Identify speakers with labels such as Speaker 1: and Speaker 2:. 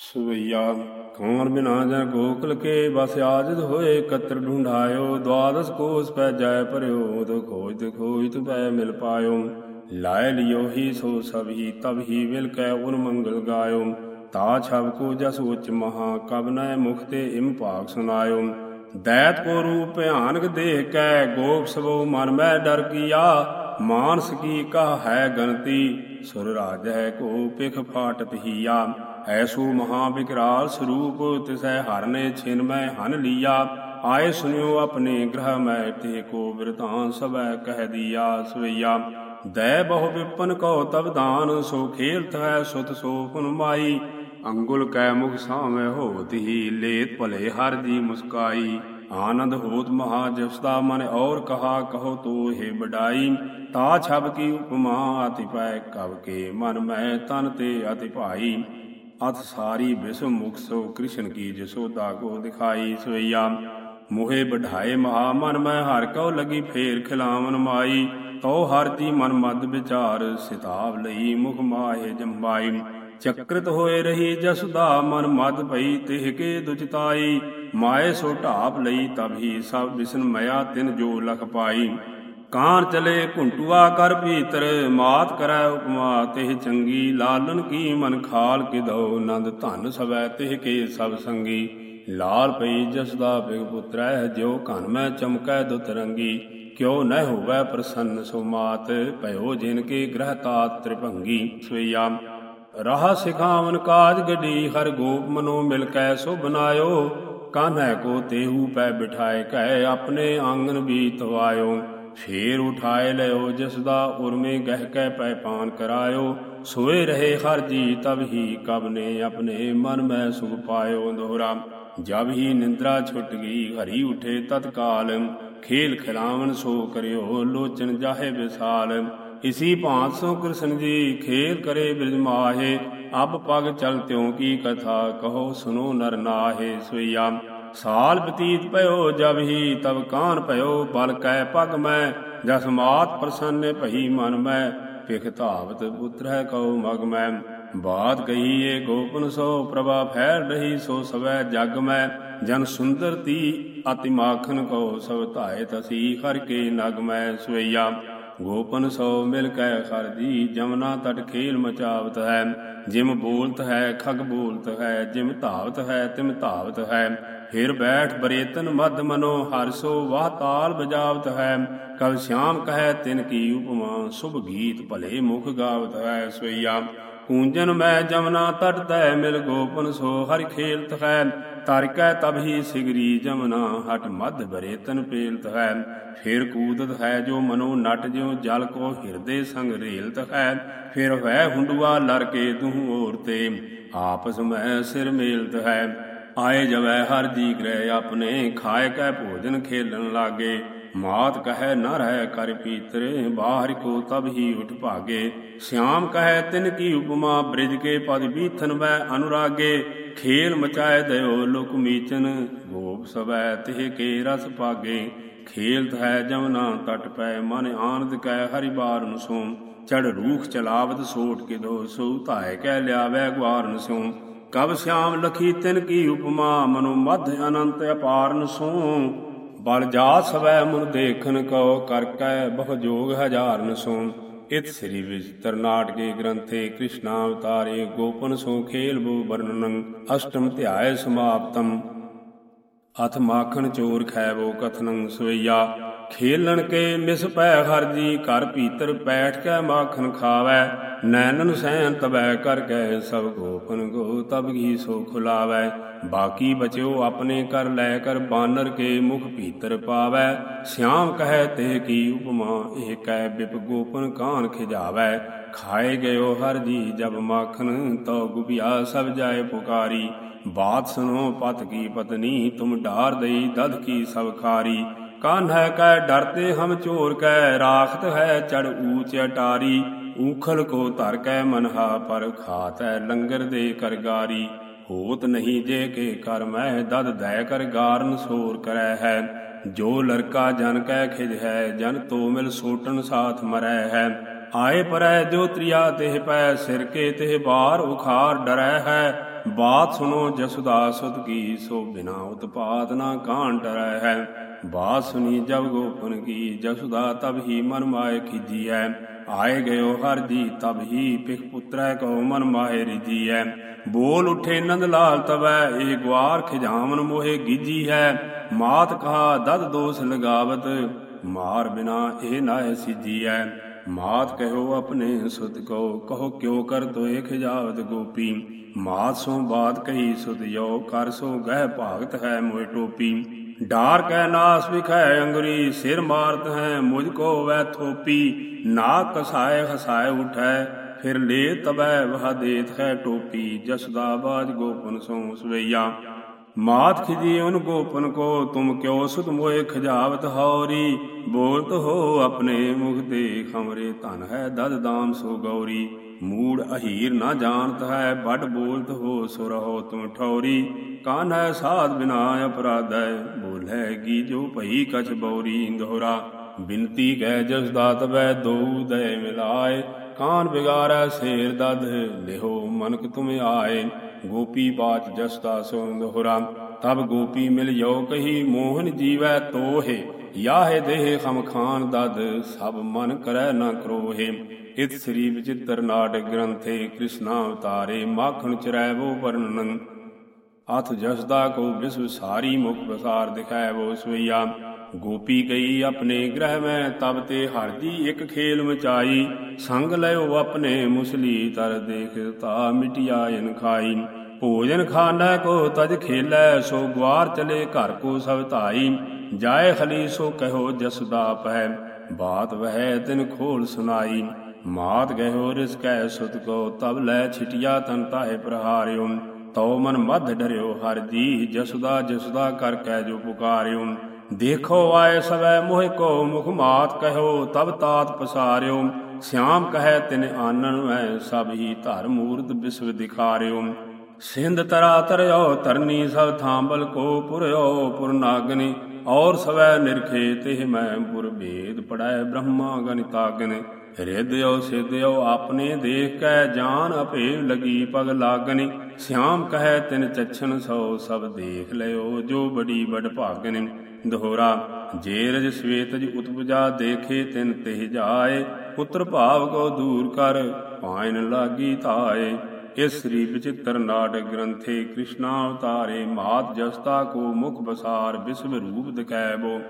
Speaker 1: ਸਵਈਆ, ਕੌਣ ਬਿਨਾ ਜਨ ਗੋਕਲ ਕੇ, ਬਸ ਆਜਦ ਹੋਏ ਕਤਰ ਢੂੰਢਾਇਓ, ਦਵਾਦਸ ਕੋਸ ਪੈ ਜਾਇ ਭਰਿਓ ਤੋ ਖੋਜ ਤੇ ਖੋਜ ਤੁ ਪੈ ਮਿਲ ਪਾਇਓ। ਲਾਇ ਲਿਓ ਹੀ ਸੋ ਸਭ ਹੀ, ਤਬ ਹੀ ਮਿਲ ਕੈ ਉਨ ਮੰਗਲ ਗਾਇਓ। ਤਾ ਛਬ ਕੋ ਜਸ ਉਚ ਮਹਾ, ਕਬ ਨੈ ਮੁਖ ਤੇ ਇਮ ਭਾਗ ਸੁਨਾਇਓ। ਦੈਤ ਕੋ ਰੂਪ ਭਿਆਨਕ ਦੇਖ ਕੈ ਗੋਪ ਸਭੋ ਮਨ ਮੈਂ ਡਰ ਕੀਆ, ਮਾਨਸ ਕੀ ਕਹ ਹੈ ਗਨਤੀ ਸੁਰ ਰਾਜ ਹੈ ਕੋ ਪਿਖ ਫਾਟਤ ਹੀਆ। ਐਸੂ ਮਹਾ ਵਿਕਰਾਲ ਸਰੂਪ ਤਿਸੈ ਹਰ ਨੇ ਛਿਨ ਮੈਂ ਹਨ ਲੀਆ। ਆਏ ਸੁਨਿਓ ਆਪਣੇ ਗ੍ਰਹ ਮੈਂ ਤੇ ਕੋ ਬਿਰਤਾਂ ਸਭੈ ਕਹਿ ਦੀਆ ਸਵਈਆ। ਦੈ ਬਹੁ ਵਿਪਨ ਕੋ ਤਬ ਦਾਨ, ਸੋ ਖੇਲਤ ਹੈ ਸੁਤ ਸੋ ਫੁਨਮਾਈ ਅੰਗੁਲ ਕੈ ਮੁਖ ਸਾਵੇਂ ਹੋਤ ਹੀ, ਲੇਤ ਭਲੇ ਹਰ ਜੀ ਮੁਸਕਾਈ। ਆਨੰਦ ਹੋਤ ਮਹਾ ਜਸਦਾ ਮਨ ਔਰ ਕਹਾ, ਕਹੋ ਤੋ ਹੈ ਬਡਾਈ ਤਾ ਛਬ ਕੀ ਉਪਮਾ ਅਤਿ ਪੈ ਕਬ ਕੇ ਮਨ ਮੈਂ ਤਨ ਤੇ ਅਤਿ ਭਾਈ। ਅਥ ਸਾਰੀ ਵਿਸ਼ਵ ਮੁਖ ਸੋ ਕ੍ਰਿਸ਼ਨ ਕੀ ਜਸੋਦਾ ਕੋ ਦਿਖਾਈ ਸਵਈਆ। ਮੋਹਿ ਬਢਾਏ ਮਹਾ ਮਨ ਮੈਂ ਹਰ ਕਉ ਲਗੀ ਫੇਰ ਖਿਲਾਵਨ ਮਾਈ। ਤੋ ਹਰ ਜੀ ਮਨ ਮਦ ਵਿਚਾਰ ਸਿਤਾਵ ਲਈ ਮੁਖ ਮਾਹੇ ਜੰਬਾਈ। ਚਕ੍ਰਿਤ ਹੋਏ ਰਹੀ ਜਸਦਾ ਮਨ ਮਦ ਭਈ ਤਿਹ ਕੇ ਦੁਚਤਾਈ ਮਾਏ ਸੋ ਢਾਪ ਲਈ ਤਬ ਸਭ ਵਿਸ਼ਨ ਮਇਆ ਤਿਨ ਜੋ ਲਖ ਪਾਈ। ਕਾਂ ਚਲੇ ਘੁੰਟੂਆ ਕਰ ਭੀਤਰ, ਮਾਤ ਕਰੈ ਉਪਮਾ ਤਿਹ ਚੰਗੀ। ਲਾਲਨ ਕੀ ਮਨ ਖਾਲ ਕਿਦਉ ਨੰਦ ਧਨ ਸਵੈ ਤਿਹ ਕੇ ਸਭ ਸੰਗੀ। ਲਾਲ ਪਈ ਜਸਦਾ ਬਿਗ ਪੁੱਤਰੈ, ਜਿਉ ਘਨ ਮੈਂ ਚਮਕੈ ਦੁਤ ਰੰਗੀ। ਕਿਉ ਨਹਿ ਹੋਵੈ ਪ੍ਰਸੰਨ ਸੋ ਮਾਤ, ਭਇਓ ਜਿਨ ਕੇ ਗ੍ਰਹ ਤਾਤ ਤ੍ਰਿਭੰਗੀ। ਸਵਈਆ ਰਹਾ ਸਿਖਾਵਨ ਕਾਜ ਗਡੀ, ਹਰ ਗੋਪ ਮਨੋ ਮਿਲ ਕੈ ਸੋ ਬਨਾਇਓ ਕਾਨ੍ਹੈ ਕੋ ਤੇਹੂ ਪੈ ਬਿਠਾਏ ਕੈ, ਆਪਣੇ ਆਂਗਨ ਬੀਤ ਵਾਇਓ। ਫੇਰ ਉਠਾਏ ਲਿਓ ਜਿਸ ਦਾ ਉਰਮੇ ਗਹਿ ਕੈ ਪੈ ਪਾਨ ਕਰਾਇਓ। ਸੋਏ ਰਹੇ ਹਰ ਜੀ, ਤਬ ਹੀ ਕਬ ਨੇ ਆਪਣੇ ਮਨ ਮੈਂ ਸੁਖ ਪਾਇਓ ਦੋਹਰਾ। ਜਬ ਹੀ ਨਿੰਦਰਾ ਛੁੱਟ ਗਈ, ਹਰੀ ਉਠੇ ਤਤਕਾਲ। ਖੇਲ ਖਿਲਾਵਨ ਸੋ ਕਰਿਓ, ਲੋਚਨ ਜਾਹੇ ਵਿਸਾਲ। ਇਸੀ ਭਾਂਤ ਸੋ ਕ੍ਰਿਸ਼ਨ ਜੀ ਖੇਲ ਕਰੇ ਬਿਰਜ ਮਾਹੇ, ਅਬ ਪਗ ਚਲ ਤਿਉ ਕੀ ਕਥਾ ਕਹੋ ਸੁਨੋ ਨਰ ਨਾਹੇ ਸੋਈਆ ਸਾਲ ਬਤੀਤ ਭਇਓ ਜਬ ਹੀ ਤਬ ਕਾਨ ਭਇਓ, ਬਲ ਕੈ ਪਗ ਮੈਂ, ਜਸ ਮਾਤ ਪ੍ਰਸੰਨ ਭਈ ਮਨ ਮੈਂ। ਪਿਖ ਧਾਵਤ ਪੁੱਤਰ ਹੈ ਕਉ ਮਗ ਮੈਂ, ਬਾਤ ਕਹੀਏ ਗੋਪਨ ਸੋ ਪ੍ਰਭਾ ਫੈਲ ਰਹੀ ਸੋ ਸਵੈ ਜਗ ਮੈਂ। ਜਨ ਸੁੰਦਰ ਤੀ ਅਤਿ ਮਾਖਨ ਕੋ ਸਭ ਧਾਏ ਤਸੀ ਹਰ ਕੇ ਨਗ ਮੈਂ ਸਵਈਆ। ਗੋਪਨ ਸੋ ਮਿਲ ਕੈ ਖਰਜੀ ਜਮਨਾ ਤਟ ਖੇਲ ਮਚਾਵਤ ਹੈ। ਜਿਮ ਬੋਲਤ ਹੈ, ਖਗ ਬੋਲਤ ਹੈ, ਜਿਮ ਧਾਵਤ ਹੈ, ਤਿਮ ਧਾਵਤ ਹੈ। ਫਿਰ ਬੈਠ ਬਰੇਤਨ ਮਦ ਮਨੋ ਹਰਸੋ ਵਾਹ ਤਾਲ ਬਜਾਵਤ ਹੈ। ਕਬ ਸ਼ਾਮ ਕਹੈ ਤਿਨ ਕੀ ਉਪਮਾ, ਸੁਭ ਗੀਤ ਭਲੇ ਮੁਖ ਗਾਵਤ ਹੈ ਸੋਈਆ ਕੂੰਜਨ ਮੈਂ ਜਮਨਾ ਤਟ ਤੈ ਮਿਲ ਗੋਪਨ ਸੋ ਹਰ ਖੇਲਤ ਹੈ ਤਰ ਤਬਹੀ ਸਿਗਰੀ ਜਮਨਾ, ਹਟ ਮਦ ਬਰੇਤਨ ਪੇਲਤ ਹੈ ਫਿਰ ਕੂਦਤ ਹੈ ਜੋ ਮਨੋ ਨਟ, ਜਿਉ ਜਲ ਕੋ ਹਿਰਦੇ ਸੰਗ ਰੇਲਤ ਹੈ ਫਿਰ ਵੈ ਹੁੰਡੂਆ ਲਰ ਕੇ ਤੂੰ ਔਰ ਤੇ, ਆਪਸ ਮੈਂ ਸਿਰ ਮੇਲਤ ਹੈ ਆਏ ਜਵੈ ਹਰ ਜੀ ਗ੍ਰਹਿ ਆਪਣੇ, ਖਾਏ ਕੈ ਭੋਜਨ ਖੇਲਣ ਲਾਗੇ। ਮਾਤ ਕਹੈ ਨ ਰਹਿ ਕਰ ਪੀਤਰੇ, ਬਾਹਰ ਕੋ ਤਬ ਹੀ ਉਠ ਭਾਗੇ। ਸਿਆਮ ਕਹੈ ਤਿਨ ਕੀ ਉਪਮਾ, ਬ੍ਰਿਜ ਕੇ ਪਦ ਬੀਥਨ ਵੈ ਅਨੁਰਾਗੇ। ਖੇਲ ਮਚਾਏ ਦਇਓ ਲੋਕ ਮੀਚਨ ਗੋਪ ਸਵੈ ਤਿਹ ਕੇ ਰਸ ਪਾਗੇ ਖੇਲ ਹੈ ਜਮਨਾ ਤਟ ਪੈ, ਮਨ ਆਨੰਦ ਕੈ ਹਰਿ ਬਾਰਨ ਸੋ। ਚੜ ਰੂਖ ਚਲਾਵਤ ਸੋਟ ਕੇ ਦੋ ਸੋ ਧਾਇ ਕੈ ਲਿਆਵੈ ਗਵਾਰਨ ਸੋ ਕਬ ਸ਼ਿਆਮ ਲਖੀ ਤਿਨ ਕੀ ਉਪਮਾ, ਮਨੋ ਮਧ ਅਨੰਤ ਅਪਾਰਨ ਸੋ। ਬਲ ਜਾ ਸਵੈ ਮੁਨ ਦੇਖਨ ਕਉ ਕਰ ਕੈ ਬਹੁ ਜੋਗ ਹਜ਼ਾਰਨ ਸੋ ਇਤ ਸ੍ਰੀ ਵਿਚਿਤ੍ਰ ਨਾਟਕੇ ਗ੍ਰੰਥੇ ਕ੍ਰਿਸ਼ਨਾ ਅਵਤਾਰੇ ਗੋਪਨ ਸੋ ਖੇਲ ਬੋ ਵਰਣਨੰ, ਅਸ਼ਟਮ ਧਿਆਏ ਸਮਾਪਤਮ ਅਥ ਮਾਖਣ ਚੋਰ ਖੈਵੋ ਕਥਨੰ ਸਵਈਆ। ਖੇਲਣ ਕੇ ਮਿਸ ਪੈ ਹਰ ਜੀ, ਘਰ ਭੀਤਰ ਬੈਠ ਕੇ ਮਾਖਣ ਖਾਵੈ। ਨੈਣਨ ਸੈਨ ਤਬੈ ਕਰ ਗਏ ਸਭ ਗੋਪਨ ਗੋ, ਤਬ ਹੀ ਸੋ ਖੁਲਾਵੈ ਬਾਕੀ ਬਚਿਓ ਆਪਣੇ ਕਰ ਲੈ ਕਰ ਬਾਨਰ ਕੇ ਮੁਖ ਭੀਤਰ ਪਾਵੈ। ਸਿਆਮ ਕਹੈ ਤੇ ਕੀ ਉਪਮਾ, ਇਹ ਕਹਿ ਬਿਪ ਗੋਪਨ ਕਾਨ ਖਿਜਾਵੈ। ਖਾਏ ਗਇਓ ਹਰ ਜੀ, ਜਬ ਮਾਖਨ ਤੋ ਗੁਪਿਆ ਸਭ ਜਾਏ ਪੁਕਾਰੀ। ਬਾਤ ਸੁਨੋ ਪਤ ਕੀ ਪਤਨੀ, ਤੁਮ ਢਾਰ ਦਈ ਦਧ ਕੀ ਸਭ ਖਾਰੀ। ਕਾਨ੍ਹੈ ਕੈ ਡਰਤੇ ਹਮ ਚੋਰ ਕੈ ਰਾਖਤ ਹੈ ਚੜ ਊਚ ਅਟਾਰੀ। ਊਖਲ ਕੋ ਧਰ ਕੈ ਮਨਹਾ ਪਰ ਖਾਤੈ ਲੰਗਰ ਦੇ ਕਰਗਾਰੀ ਹੋਤ ਨਹੀਂ ਜੇ ਕੇ ਕਰ ਮੈਂ ਦਦ ਦੈ ਕਰ ਗਾਰਨ ਸੋਰ ਕਰੈ ਹੈ। ਜੋ ਲੜਕਾ ਜਨ ਕੈ ਖਿਜ ਹੈ, ਜਨ ਤੋ ਮਿਲ ਸੋਟਣ ਸਾਥ ਮਰੈ ਹੈ। ਆਏ ਪਰੈ ਜੋ ਤ੍ਰਿਆ ਤਿਹ ਪੈ, ਸਿਰ ਕੇ ਤਿਹ ਬਾਰ ਉਖਾਰ ਡਰੈ ਹੈ। ਬਾਤ ਸੁਨੋ ਜਸੁਦਾ ਸੁਤ ਕੀ ਸੋ ਬਿਨਾ ਉਤਪਾਤ ਨਾ ਕਾਣ ਡਰੈ ਹੈ। ਬਾਤ ਸੁਨੀ ਜਬ ਗੋਪਨ ਕੀ ਜਸੁਦਾ ਤਬ ਹੀ ਮਨ ਮਾਏ ਖਿਜੀਐ ਆਏ ਗਇਓ ਹਰ ਜੀ, ਤਬ ਹੀ ਪਿਖ ਪੁੱਤਰੈ ਕੋ ਮਨ ਮਾਏ ਰਿਜੀਐ ਬੋਲ ਉਠੇ ਨੰਦ ਲਾਲ ਤਵੈ ਇਹ ਗਵਾਰ ਖਿਜਾਵਨ ਮੋਹਿ ਗੀਜੀ ਹੈ ਮਾਤ ਕਹਾ, ਦਦ ਦੋਸ ਲਗਾਵਤ, ਮਾਰ ਬਿਨਾ ਇਹ ਨਾਇ ਸਿਜੀਐ ਮਾਤ ਕਹਿਓ ਆਪਣੇ ਸੁਤ ਕੋ ਕਹੋ ਕਿਉ ਕਰ ਤੋਏ ਖਿਜਾਵਤ ਗੋਪੀ। ਮਾਤ ਸੋ ਬਾਤ ਕਹੀ ਸੁਤ ਯੋ ਕਰ ਸੋ ਗਹਿ ਭਾਗਤ ਹੈ ਮੋਇ ਟੋਪੀ। ਡਾਰ ਕੈ ਨਾਸ ਵਿਖੈ ਅੰਗਰੀ, ਸਿਰ ਮਾਰਤ ਹੈ ਮੁਝ ਕੋ ਵੈ ਥੋਪੀ, ਨਾਕ ਕਸਾਏ ਹਸਾਏ ਉਠੈ, ਫਿਰ ਲੇ ਤਬੈ ਵਹ ਦੇਤ ਹੈ ਟੋਪੀ ਜਸਦਾ ਬਾਜ ਗੋਪਨ ਸੋ ਸਵਈਆ। ਮਾਤ ਖਿਜੀ ਉਨ ਗੋਪਨ ਕੋ, ਤੁਮ ਕਿਉ ਸੁਤ ਮੋਏ ਖਜਾਵਤ ਹੌਰੀ ਬੋਲਤ ਹੋ ਆਪਣੇ ਮੁਖ ਤੇ ਖਮਰੇ ਧਨ ਹੈ ਦਦ ਦਾਮ ਸੋ ਗੌਰੀ। ਮੂੜ ਅਹੀਰ ਨਾ ਜਾਣਤ ਹੈ ਬੜ ਬੋਲਤ ਹੋ ਸੋ ਰਹੋ ਤੁਮ ਠੌਰੀ। ਕਾਨ ਹੈ ਸਾਧ ਬਿਨਾ ਅਪਰਾਧੈ ਬੋਲੈਗੀ ਜੋ ਭਈ ਕਛ ਬੌਰੀ ਦੋਹਰਾ ਬਿਨਤੀ ਕਹਿ ਜਸ ਦਾਤ ਬੈ ਦੋ ਦੈ ਮਿਲਾਏ। ਕਾਨ ਬਿਗਾਰੈ ਸੇਰ ਦਦ ਲਿਹੋ ਮਨਕ ਤੁਮ ਆਏ। ਗੋਪੀ ਬਾਚ ਜਸ ਦਾ ਸੋ ਤਬ ਗੋਪੀ ਮਿਲ ਜੋ ਕਹੀ, ਮੋਹਨ ਜੀਵੈ ਤੋਹੇ। ਯਾਹੇ ਦੇਹ ਖਮ ਖਾਨ ਦਦ, ਸਭ ਮਨ ਕਰੈ ਨਾ ਕਰੋਹੇ। ਇਤ ਸ੍ਰੀ ਵਿਚਿਤ੍ਰ ਨਾਟਕ ਗ੍ਰੰਥੇ ਕ੍ਰਿਸ਼ਨਾ ਅਵਤਾਰੇ, ਮਾਖਣ ਚਰੈਵੋ ਵਰਣਨ। ਅਥ ਜਸਦਾ ਕੋ ਵਿਸਵ ਸਾਰੀ ਮੁਖ ਪ੍ਰਸਾਰ ਦਿਖਾਇ ਵੋ ਗੋਪੀ ਗਈ ਆਪਣੇ ਗ੍ਰਹਿ ਮੈਂ, ਤਬ ਤੇ ਹਰ ਦੀ ਇੱਕ ਖੇਲ ਮਚਾਈ। ਸੰਗ ਲਿਓ ਆਪਣੇ ਮੁਸਲੀ ਤਰ ਦੇਖ, ਤਾ ਮਿਟਿਆ ਇਨ ਖਾਈ। ਭੋਜਨ ਖਾਣਾ ਕੋ ਤਜ ਖੇਲੈ, ਸੋ ਗਵਾਰ ਚਲੇ ਘਰ ਕੋ ਸਭ ਧਾਈ। ਜਾਏ ਖਲੀ ਸੋ ਕਹੋ ਜਸਦਾ ਪੈ ਬਾਤ ਵਹਿ ਤਿਨ ਖੋਲ ਸੁਨਾਈ। ਮਾਤ ਗਇਓ ਰਿਸ ਕੈ ਸੁਤ ਕੋ ਤਬ ਲੈ ਛਿਟਿਆ ਤਨ ਤਾਹੇ ਪ੍ਰਹਾਰਿਓ। ਤਉ ਮਨ ਮਧ ਡਰਿਓ, ਹਰ ਜੀ ਜਸਦਾ ਜਸਦਾ ਕਰ ਕੈ ਜੋ ਪੁਕਾਰਿਓ। ਦੇਖੋ ਆਏ ਸਵੈ ਮੋਹਿ ਕੋ ਮੁਖ ਮਾਤ ਕਹਿਓ ਤਬ ਤਾਤ ਪਸਾਰਿਓ। ਸਿਆਮ ਕਹੈ ਤਿਨ ਆਨਨ ਵੈ, ਸਭ ਹੀ ਧਰ ਮੂਰਤ ਵਿਸ਼ਵ ਦਿਖਾਰਿਓ। ਸਿੰਧ ਤਰਾ ਤਰਿਓ ਤਰਨੀ ਸਭ ਥਾਂਬਲ ਕੋ ਪੁਰਿਓ ਪੁਰਨਾਗਨੀ ਔਰ ਸਵੈ ਨਿਰਖੇ ਤਿਹ ਮੈਂ ਪੁਰ ਭੇਦ ਪੜਾਇ ਬ੍ਰਹਮਾ ਗਨਿਤਾਗਨ ਰਿਦਿਓ ਸਿਦਿਓ ਆਪਣੇ ਦੇਖ ਕੈ ਜਾਨ ਅਭੇਵ ਲਗੀ ਪਗ ਲਾਗਨੀ। ਸਿਆਮ ਕਹੈ ਤਿਨ ਚਛਨ ਸੋ ਸਭ ਦੇਖ ਲਿਓ ਜੋ ਬੜੀ ਬੜ ਭਾਗਨ। ਦੋਹਰਾ ਜੇਰਜ ਸਵੇਤਜ ਉਤਪਜਾ ਦੇਖੇ ਤਿਨ ਤਿਹ ਜਾਏ। ਪੁੱਤਰ ਭਾਵ ਕੋ ਦੂਰ ਕਰ, ਪਾਇਨ ਲਾਗੀ ਧਾਏ। ਇਸ ਸ੍ਰੀ ਵਿਚਿਤ੍ਰ ਨਾਟਕ ਗ੍ਰੰਥੇ ਕ੍ਰਿਸ਼ਨਾ ਅਵਤਾਰੇ ਮਾਤ ਜਸਤਾ ਕੋ ਮੁਖ ਬਸਾਰ ਵਿਸਵ ਰੂਪ ਦਿਖਾਇਬੋ।